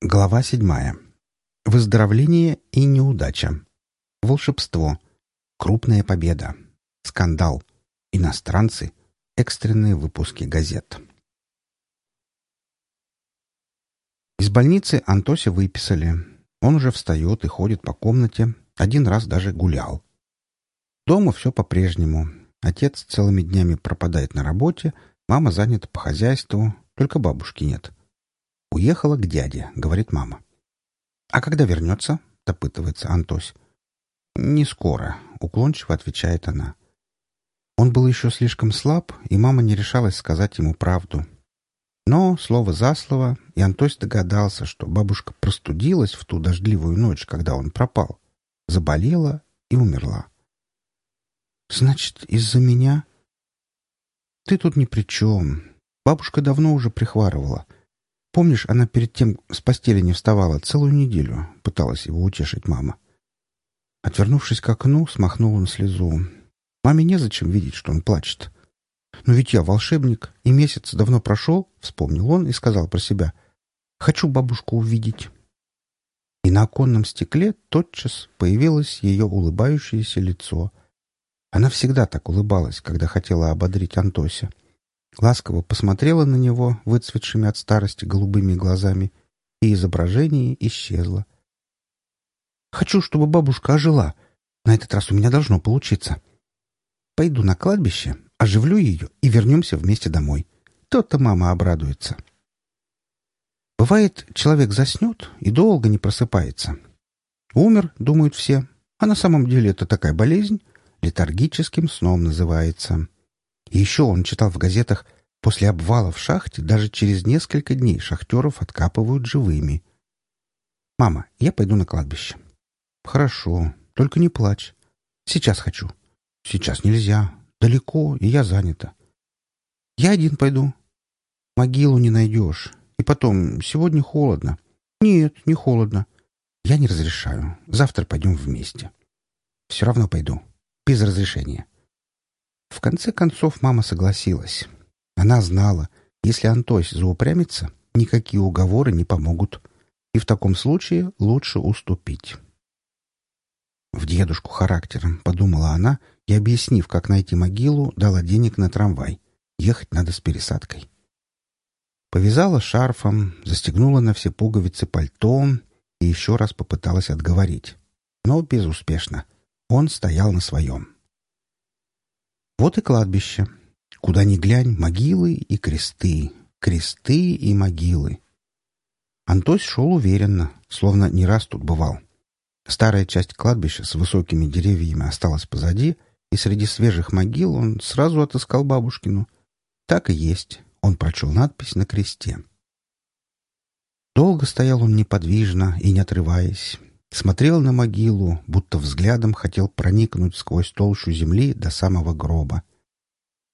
Глава седьмая. Выздоровление и неудача. Волшебство. Крупная победа. Скандал. Иностранцы. Экстренные выпуски газет. Из больницы Антося выписали. Он уже встает и ходит по комнате. Один раз даже гулял. Дома все по-прежнему. Отец целыми днями пропадает на работе, мама занята по хозяйству, только бабушки нет. «Уехала к дяде», — говорит мама. «А когда вернется?» — допытывается Антось. «Не скоро», — уклончиво отвечает она. Он был еще слишком слаб, и мама не решалась сказать ему правду. Но слово за слово, и Антось догадался, что бабушка простудилась в ту дождливую ночь, когда он пропал, заболела и умерла. «Значит, из-за меня?» «Ты тут ни при чем. Бабушка давно уже прихварывала. Помнишь, она перед тем с постели не вставала целую неделю, пыталась его утешить мама. Отвернувшись к окну, смахнул он слезу. Маме незачем видеть, что он плачет. «Но ведь я волшебник, и месяц давно прошел», — вспомнил он и сказал про себя. «Хочу бабушку увидеть». И на оконном стекле тотчас появилось ее улыбающееся лицо. Она всегда так улыбалась, когда хотела ободрить Антося ласково посмотрела на него выцветшими от старости голубыми глазами, и изображение исчезло. «Хочу, чтобы бабушка ожила. На этот раз у меня должно получиться. Пойду на кладбище, оживлю ее и вернемся вместе домой. То-то мама обрадуется». Бывает, человек заснет и долго не просыпается. Умер, думают все, а на самом деле это такая болезнь, летаргическим сном называется. И еще он читал в газетах, после обвала в шахте даже через несколько дней шахтеров откапывают живыми. «Мама, я пойду на кладбище». «Хорошо, только не плачь. Сейчас хочу». «Сейчас нельзя. Далеко, и я занята». «Я один пойду». «Могилу не найдешь. И потом, сегодня холодно». «Нет, не холодно». «Я не разрешаю. Завтра пойдем вместе». «Все равно пойду. Без разрешения». В конце концов мама согласилась. Она знала, если Антось заупрямится, никакие уговоры не помогут, и в таком случае лучше уступить. В дедушку характером, подумала она, и, объяснив, как найти могилу, дала денег на трамвай. Ехать надо с пересадкой. Повязала шарфом, застегнула на все пуговицы пальто и еще раз попыталась отговорить. Но безуспешно. Он стоял на своем. Вот и кладбище. Куда ни глянь, могилы и кресты, кресты и могилы. Антось шел уверенно, словно не раз тут бывал. Старая часть кладбища с высокими деревьями осталась позади, и среди свежих могил он сразу отыскал бабушкину. Так и есть. Он прочел надпись на кресте. Долго стоял он неподвижно и не отрываясь. Смотрел на могилу, будто взглядом хотел проникнуть сквозь толщу земли до самого гроба.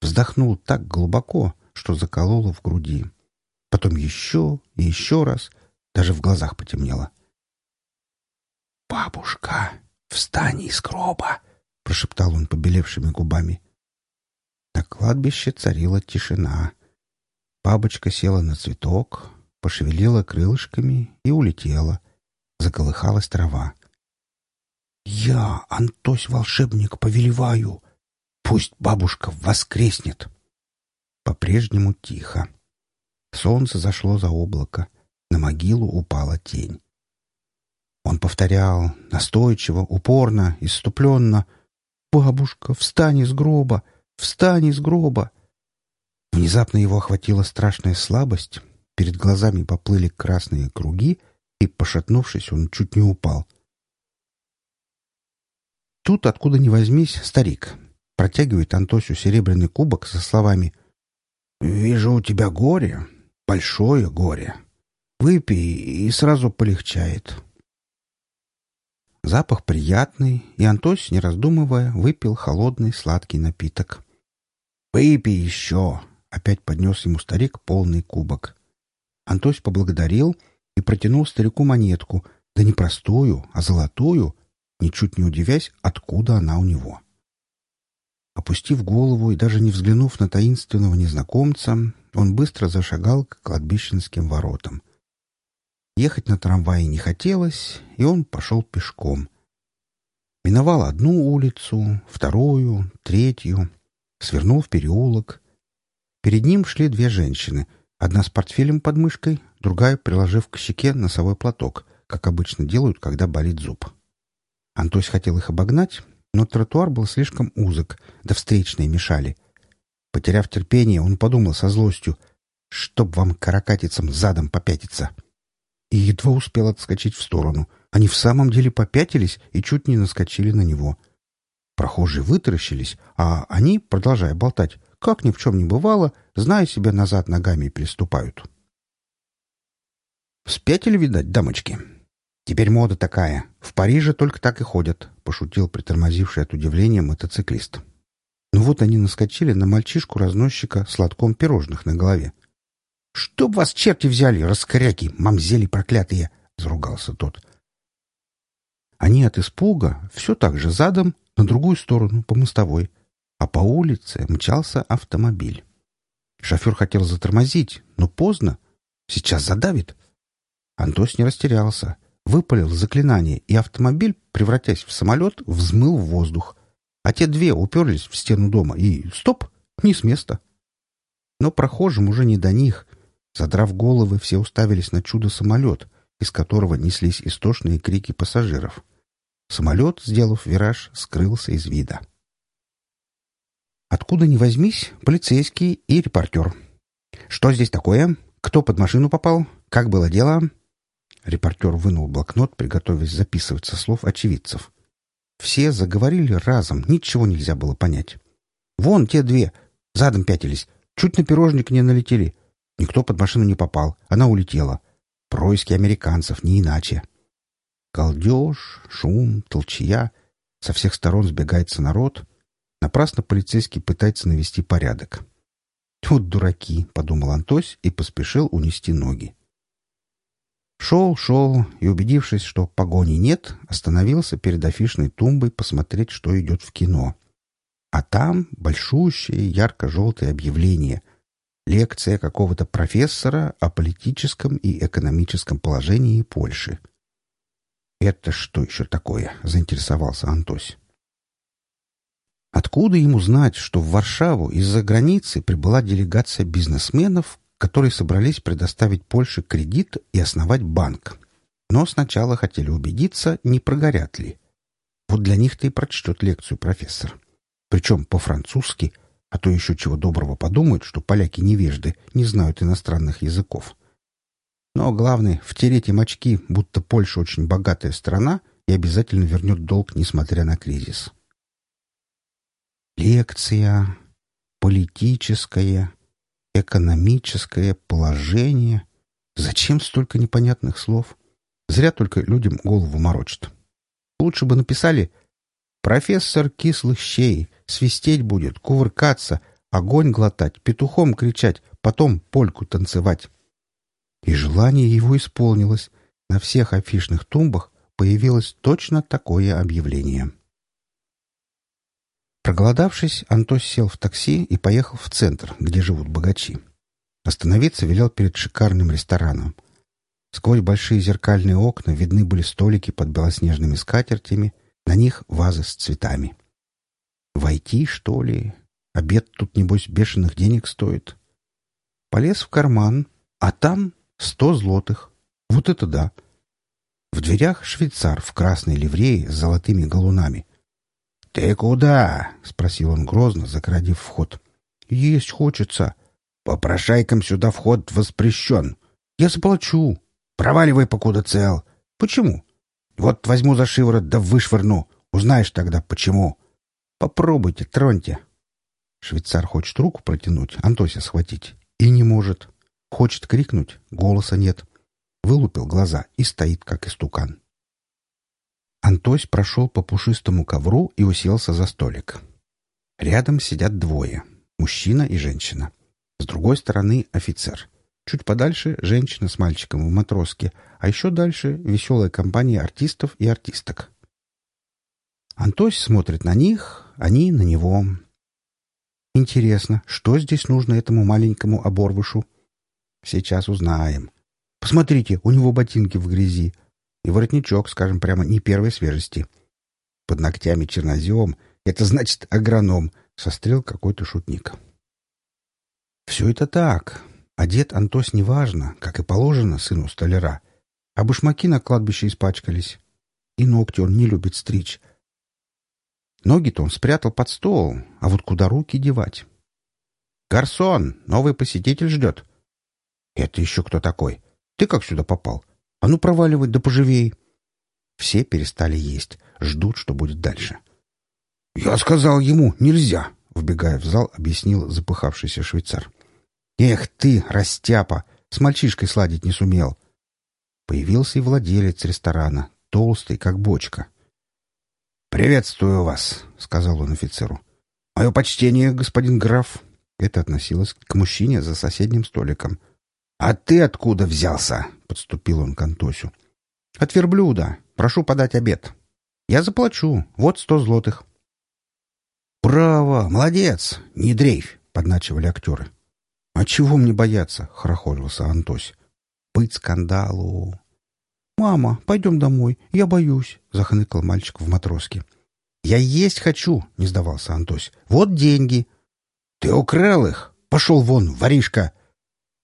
Вздохнул так глубоко, что закололо в груди. Потом еще и еще раз, даже в глазах потемнело. «Бабушка, встань из гроба!» — прошептал он побелевшими губами. На кладбище царила тишина. Бабочка села на цветок, пошевелила крылышками и улетела — Заколыхалась трава. «Я, Антось-волшебник, повелеваю! Пусть бабушка воскреснет!» По-прежнему тихо. Солнце зашло за облако. На могилу упала тень. Он повторял, настойчиво, упорно, иступленно. «Бабушка, встань из гроба! Встань из гроба!» Внезапно его охватила страшная слабость. Перед глазами поплыли красные круги — и, пошатнувшись, он чуть не упал. Тут, откуда ни возьмись, старик протягивает Антосю серебряный кубок со словами «Вижу у тебя горе, большое горе. Выпей, и сразу полегчает». Запах приятный, и Антось, не раздумывая, выпил холодный сладкий напиток. «Выпей еще!» — опять поднес ему старик полный кубок. Антось поблагодарил — и протянул старику монетку, да не простую, а золотую, ничуть не удивясь, откуда она у него. Опустив голову и даже не взглянув на таинственного незнакомца, он быстро зашагал к кладбищенским воротам. Ехать на трамвае не хотелось, и он пошел пешком. Миновал одну улицу, вторую, третью, свернул в переулок. Перед ним шли две женщины, одна с портфелем под мышкой, другая, приложив к щеке носовой платок, как обычно делают, когда болит зуб. Антось хотел их обогнать, но тротуар был слишком узок, да встречные мешали. Потеряв терпение, он подумал со злостью, чтоб вам каракатицам задом попятиться. И едва успел отскочить в сторону. Они в самом деле попятились и чуть не наскочили на него. Прохожие вытаращились, а они, продолжая болтать, как ни в чем не бывало, зная себя назад ногами приступают. «Спятили, видать, дамочки?» «Теперь мода такая. В Париже только так и ходят», — пошутил притормозивший от удивления мотоциклист. Ну вот они наскочили на мальчишку-разносчика с лотком пирожных на голове. «Чтоб вас черти взяли, раскоряки, мамзели проклятые!» — заругался тот. Они от испуга все так же задом на другую сторону, по мостовой, а по улице мчался автомобиль. Шофер хотел затормозить, но поздно. Сейчас задавит. Антос не растерялся выпалил заклинание, и автомобиль, превратясь в самолет, взмыл в воздух. А те две уперлись в стену дома и... Стоп! Не с места. Но прохожим уже не до них. Задрав головы, все уставились на чудо-самолет, из которого неслись истошные крики пассажиров. Самолет, сделав вираж, скрылся из вида. Откуда ни возьмись, полицейский и репортер. «Что здесь такое? Кто под машину попал? Как было дело?» Репортер вынул блокнот, приготовясь записывать со слов очевидцев. Все заговорили разом, ничего нельзя было понять. «Вон те две! Задом пятились. Чуть на пирожник не налетели. Никто под машину не попал. Она улетела. Происки американцев, не иначе». Галдеж, шум, толчья. Со всех сторон сбегается народ. Напрасно полицейский пытается навести порядок. «Вот дураки», — подумал Антось и поспешил унести ноги. Шел, шел и, убедившись, что погони нет, остановился перед афишной тумбой посмотреть, что идет в кино. А там большущее ярко-желтое объявление. Лекция какого-то профессора о политическом и экономическом положении Польши. «Это что еще такое?» — заинтересовался Антось. Откуда ему знать, что в Варшаву из-за границы прибыла делегация бизнесменов, которые собрались предоставить Польше кредит и основать банк. Но сначала хотели убедиться, не прогорят ли. Вот для них-то и прочтет лекцию профессор. Причем по-французски, а то еще чего доброго подумают, что поляки невежды, не знают иностранных языков. Но главное — втереть им очки, будто Польша очень богатая страна и обязательно вернет долг, несмотря на кризис. Лекция политическая, экономическое положение. Зачем столько непонятных слов? Зря только людям голову морочат. Лучше бы написали «Профессор кислых щей, свистеть будет, кувыркаться, огонь глотать, петухом кричать, потом польку танцевать». И желание его исполнилось. На всех афишных тумбах появилось точно такое объявление. Проголодавшись, Антос сел в такси и поехал в центр, где живут богачи. Остановиться велел перед шикарным рестораном. Сквозь большие зеркальные окна видны были столики под белоснежными скатертями, на них вазы с цветами. Войти, что ли? Обед тут, небось, бешеных денег стоит. Полез в карман, а там сто злотых. Вот это да! В дверях швейцар в красной ливреи с золотыми галунами — «Ты куда?» — спросил он грозно, заградив вход. «Есть хочется. Попрошайкам сюда вход воспрещен. Я заплачу. Проваливай, покуда цел. Почему? Вот возьму за шиворот да вышвырну. Узнаешь тогда, почему. Попробуйте, троньте». Швейцар хочет руку протянуть, Антося схватить. И не может. Хочет крикнуть, голоса нет. Вылупил глаза и стоит, как истукан. Антось прошел по пушистому ковру и уселся за столик. Рядом сидят двое — мужчина и женщина. С другой стороны — офицер. Чуть подальше — женщина с мальчиком в матроске, а еще дальше — веселая компания артистов и артисток. Антось смотрит на них, они на него. Интересно, что здесь нужно этому маленькому оборвышу? Сейчас узнаем. Посмотрите, у него ботинки в грязи. И воротничок, скажем прямо, не первой свежести. Под ногтями чернозем — это значит агроном, — сострел какой-то шутник. Все это так. Одет Антос неважно, как и положено сыну столяра. А башмаки на кладбище испачкались. И ногти он не любит стричь. Ноги-то он спрятал под стол, а вот куда руки девать? «Гарсон, новый посетитель ждет». «Это еще кто такой? Ты как сюда попал? А ну проваливай, да поживей!» Все перестали есть, ждут, что будет дальше. «Я сказал ему, нельзя!» — вбегая в зал, объяснил запыхавшийся швейцар. «Эх ты, растяпа! С мальчишкой сладить не сумел!» Появился и владелец ресторана, толстый, как бочка. «Приветствую вас», — сказал он офицеру. «Мое почтение, господин граф». Это относилось к мужчине за соседним столиком. «А ты откуда взялся?» — подступил он к Антосю. «От верблюда. Прошу подать обед. Я заплачу. Вот сто злотых». «Браво! Молодец! Не дрейфь!» — подначивали актеры. «А чего мне бояться?» — хорохорился Антось. «Быть скандалу!» «Мама, пойдем домой. Я боюсь», — захныкал мальчик в матроске. «Я есть хочу», — не сдавался Антось. «Вот деньги». «Ты украл их? Пошел вон, воришка!»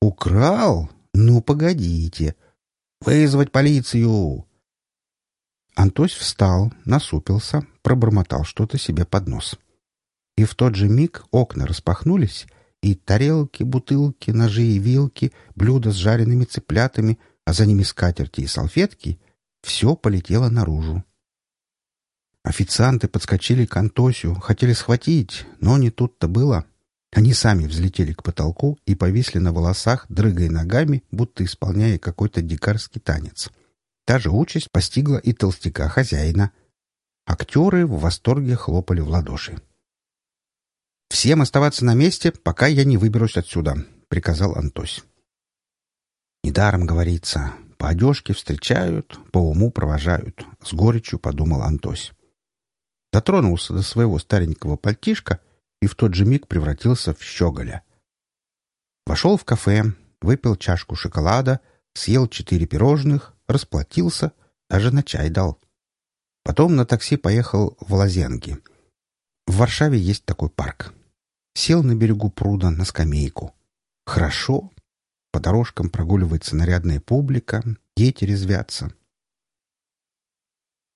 «Украл? Ну, погодите. Вызвать полицию!» Антось встал, насупился, пробормотал что-то себе под нос. И в тот же миг окна распахнулись, и тарелки, бутылки, ножи и вилки, блюда с жареными цыплятами — а за ними скатерти и салфетки, все полетело наружу. Официанты подскочили к Антосю, хотели схватить, но не тут-то было. Они сами взлетели к потолку и повисли на волосах, дрыгая ногами, будто исполняя какой-то дикарский танец. Та же участь постигла и толстяка хозяина. Актеры в восторге хлопали в ладоши. «Всем оставаться на месте, пока я не выберусь отсюда», — приказал Антось. Недаром говорится, по одежке встречают, по уму провожают, — с горечью подумал Антось. Дотронулся до своего старенького пальтишка и в тот же миг превратился в щеголя. Вошел в кафе, выпил чашку шоколада, съел четыре пирожных, расплатился, даже на чай дал. Потом на такси поехал в Лазенги. В Варшаве есть такой парк. Сел на берегу пруда на скамейку. Хорошо, по дорожкам прогуливается нарядная публика, дети резвятся.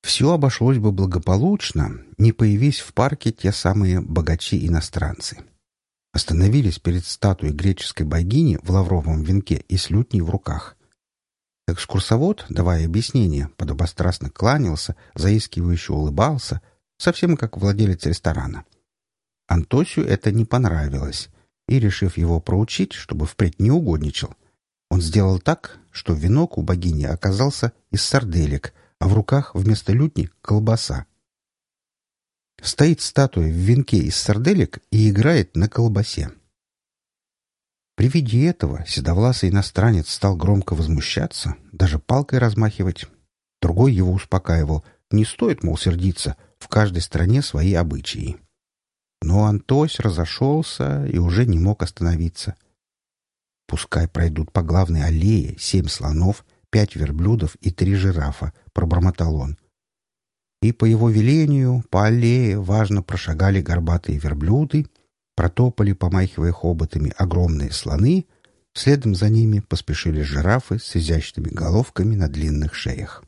Все обошлось бы благополучно, не появись в парке те самые богачи-иностранцы. Остановились перед статуей греческой богини в лавровом венке и с лютней в руках. Экскурсовод, давая объяснение, подобострастно кланялся, заискивающе улыбался, совсем как владелец ресторана. Антосю это не понравилось и, решив его проучить, чтобы впредь не угодничал, он сделал так, что венок у богини оказался из сарделек, а в руках вместо лютни — колбаса. Стоит статуя в венке из сарделек и играет на колбасе. При виде этого седовласый иностранец стал громко возмущаться, даже палкой размахивать. Другой его успокаивал. Не стоит, мол, сердиться, в каждой стране свои обычаи. Но Антось разошелся и уже не мог остановиться. «Пускай пройдут по главной аллее семь слонов, пять верблюдов и три жирафа», — пробормотал он. И по его велению по аллее важно прошагали горбатые верблюды, протопали, помахивая хоботами, огромные слоны, следом за ними поспешили жирафы с изящными головками на длинных шеях.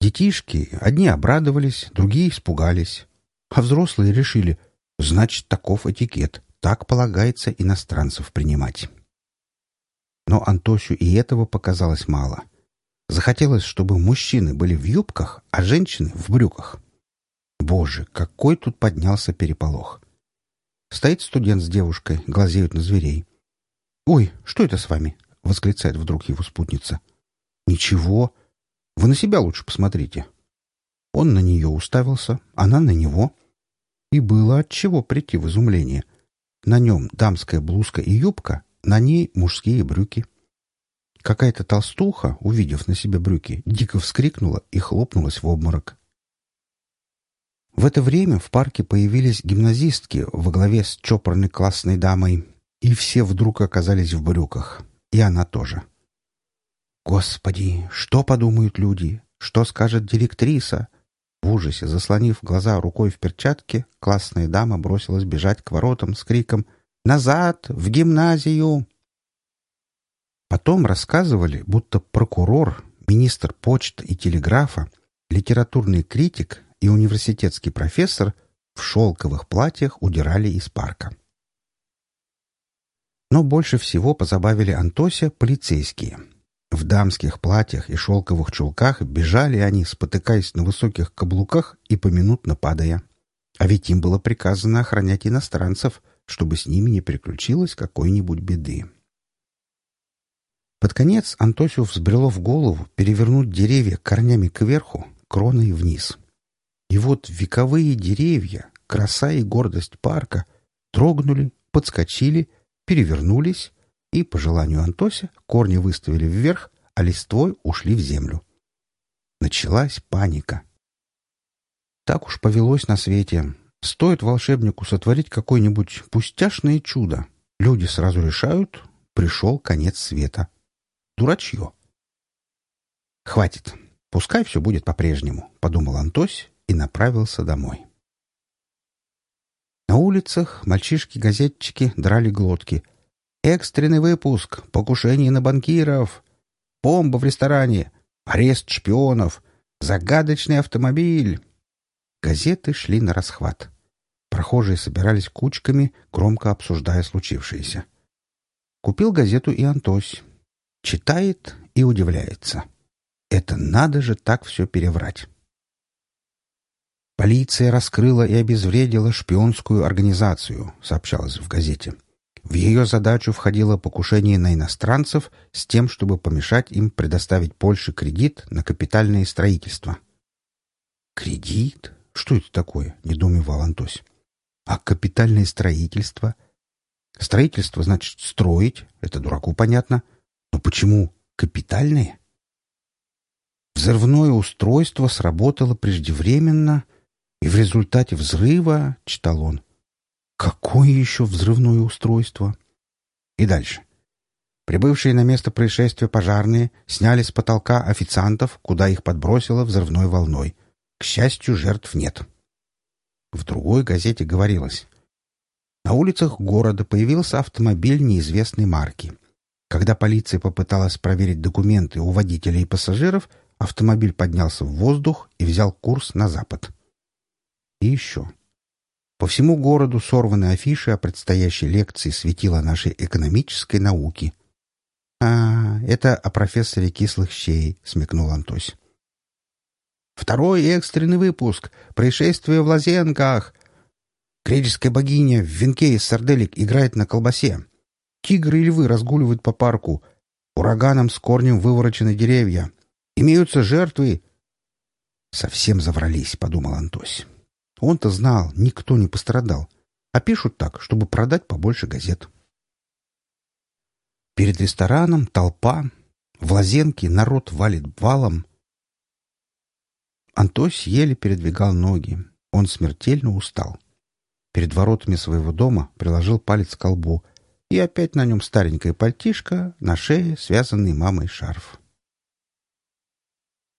Детишки одни обрадовались, другие испугались. А взрослые решили, значит, таков этикет, так полагается иностранцев принимать. Но Антосю и этого показалось мало. Захотелось, чтобы мужчины были в юбках, а женщины — в брюках. Боже, какой тут поднялся переполох! Стоит студент с девушкой, глазеют на зверей. «Ой, что это с вами?» — восклицает вдруг его спутница. «Ничего. Вы на себя лучше посмотрите». Он на нее уставился, она на него. И было от чего прийти в изумление. На нем дамская блузка и юбка, на ней мужские брюки. Какая-то толстуха, увидев на себе брюки, дико вскрикнула и хлопнулась в обморок. В это время в парке появились гимназистки во главе с чопорной классной дамой, и все вдруг оказались в брюках. И она тоже. Господи, что подумают люди? Что скажет директриса? В ужасе, заслонив глаза рукой в перчатке, классная дама бросилась бежать к воротам с криком «Назад! В гимназию!» Потом рассказывали, будто прокурор, министр почты и телеграфа, литературный критик и университетский профессор в шелковых платьях удирали из парка. Но больше всего позабавили Антося полицейские. В дамских платьях и шелковых чулках бежали они, спотыкаясь на высоких каблуках и поминутно падая. А ведь им было приказано охранять иностранцев, чтобы с ними не приключилось какой-нибудь беды. Под конец Антосию взбрело в голову перевернуть деревья корнями кверху, кроной вниз. И вот вековые деревья, краса и гордость парка, трогнули, подскочили, перевернулись, и, по желанию Антося, корни выставили вверх, а листвой ушли в землю. Началась паника. Так уж повелось на свете. Стоит волшебнику сотворить какое-нибудь пустяшное чудо. Люди сразу решают, пришел конец света. Дурачье. «Хватит. Пускай все будет по-прежнему», — подумал Антось и направился домой. На улицах мальчишки-газетчики драли глотки. «Экстренный выпуск! Покушение на банкиров! Бомба в ресторане! Арест шпионов! Загадочный автомобиль!» Газеты шли на расхват. Прохожие собирались кучками, громко обсуждая случившееся. Купил газету и Антось. Читает и удивляется. Это надо же так все переврать. Полиция раскрыла и обезвредила шпионскую организацию, сообщалось в газете. В ее задачу входило покушение на иностранцев с тем, чтобы помешать им предоставить Польше кредит на капитальное строительство. «Кредит? Что это такое?» — недоумевал Антось. «А капитальное строительство?» «Строительство значит строить, это дураку понятно. Но почему капитальные? Взрывное устройство сработало преждевременно, и в результате взрыва, читал он, какое еще взрывное устройство? И дальше. Прибывшие на место происшествия пожарные сняли с потолка официантов, куда их подбросило взрывной волной. К счастью, жертв нет. В другой газете говорилось. На улицах города появился автомобиль неизвестной марки. Когда полиция попыталась проверить документы у водителя и пассажиров, автомобиль поднялся в воздух и взял курс на запад. И еще. По всему городу сорваны афиши о предстоящей лекции светила нашей экономической науки. «А, это о профессоре кислых щей», — смекнул Антось. «Второй экстренный выпуск. Происшествие в Лазенках. Греческая богиня в венке из сарделек играет на колбасе. Тигры и львы разгуливают по парку. Ураганом с корнем выворочены деревья. Имеются жертвы. Совсем заврались, подумал Антось. Он-то знал, никто не пострадал. А пишут так, чтобы продать побольше газет. Перед рестораном толпа. В лазенке народ валит валом. Антось еле передвигал ноги. Он смертельно устал. Перед воротами своего дома приложил палец к колбу — и опять на нем старенькая пальтишка, на шее связанный мамой шарф.